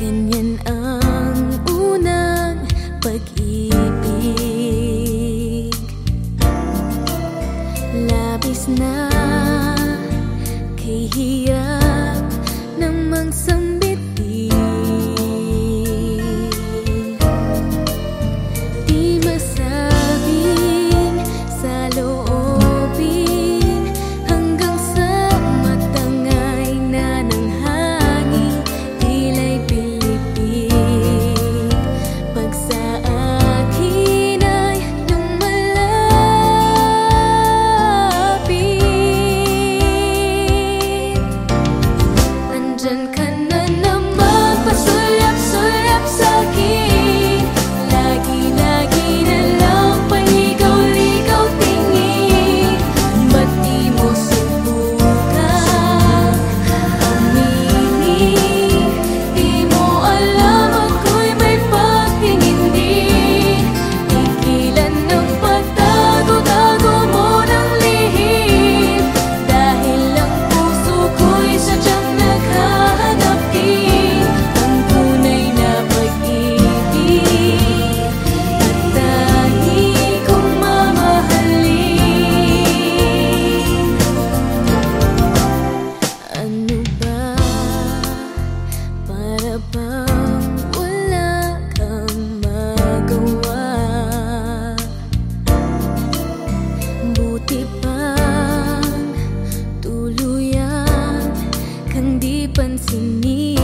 Ganyan ang unang pag-ibig. Labis na kay ng mangsamang kang di pansinin